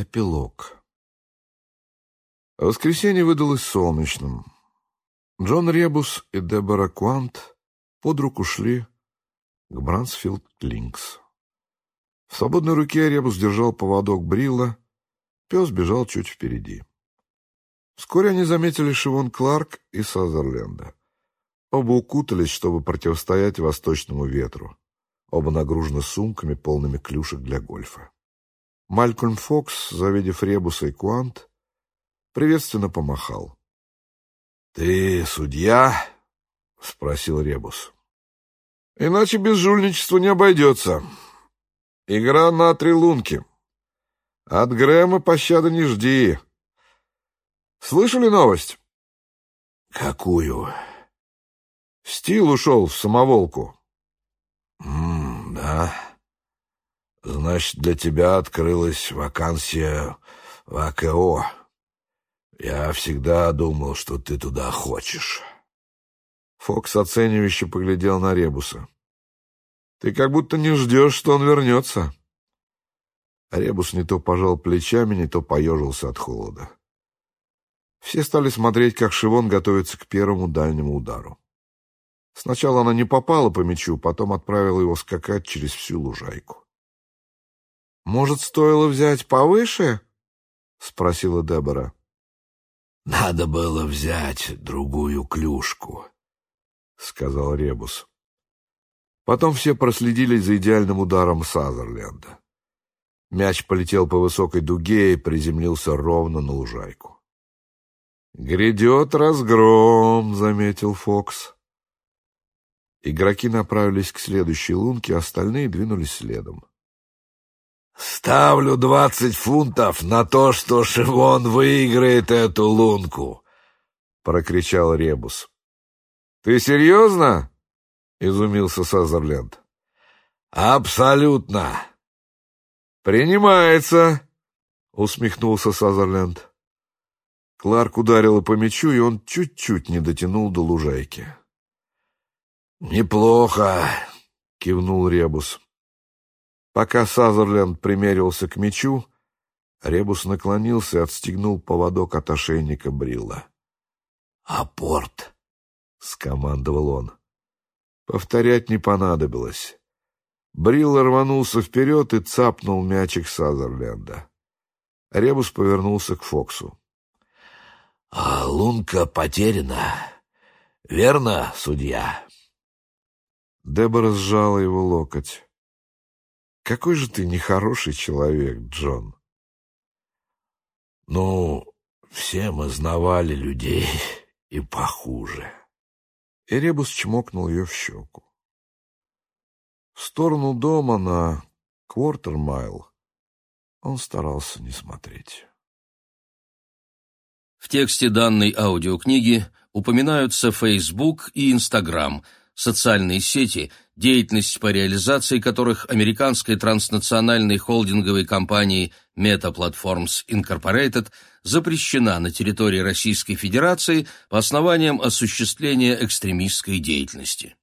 Эпилог. Воскресенье выдалось солнечным. Джон Ребус и Дебора Куант под руку шли к Брансфилд Линкс. В свободной руке Ребус держал поводок Брилла, пес бежал чуть впереди. Вскоре они заметили Шивон Кларк и Сазерленда. Оба укутались, чтобы противостоять восточному ветру. Оба нагружены сумками, полными клюшек для гольфа. Малькольм Фокс, завидев Ребуса и Куант, приветственно помахал. — Ты судья? — спросил Ребус. — Иначе без жульничества не обойдется. Игра на три лунки. От Грэма пощады не жди. Слышали новость? — Какую? — Стил ушел в самоволку. — Да. Значит, для тебя открылась вакансия в АКО. Я всегда думал, что ты туда хочешь. Фокс оценивающе поглядел на Ребуса. Ты как будто не ждешь, что он вернется. Ребус не то пожал плечами, не то поежился от холода. Все стали смотреть, как Шивон готовится к первому дальнему удару. Сначала она не попала по мячу, потом отправила его скакать через всю лужайку. «Может, стоило взять повыше?» — спросила Дебора. «Надо было взять другую клюшку», — сказал Ребус. Потом все проследили за идеальным ударом Сазерленда. Мяч полетел по высокой дуге и приземлился ровно на лужайку. «Грядет разгром», — заметил Фокс. Игроки направились к следующей лунке, остальные двинулись следом. «Ставлю двадцать фунтов на то, что Шивон выиграет эту лунку!» — прокричал Ребус. «Ты серьезно?» — изумился Сазерленд. «Абсолютно!» «Принимается!» — усмехнулся Сазерленд. Кларк ударил по мячу, и он чуть-чуть не дотянул до лужайки. «Неплохо!» — кивнул Ребус. Пока Сазерленд примерился к мечу, Ребус наклонился и отстегнул поводок от ошейника Брилла. «Апорт!» — скомандовал он. Повторять не понадобилось. Брилл рванулся вперед и цапнул мячик Сазерленда. Ребус повернулся к Фоксу. — А лунка потеряна. Верно, судья? Дебора сжала его локоть. Какой же ты нехороший человек, Джон. Ну, все мы знавали людей и похуже. И Ребус чмокнул ее в щеку. В сторону дома на Квартермайл он старался не смотреть. В тексте данной аудиокниги упоминаются Facebook и Instagram, социальные сети – деятельность по реализации которых американской транснациональной холдинговой компании Meta Platforms Incorporated запрещена на территории Российской Федерации по основаниям осуществления экстремистской деятельности.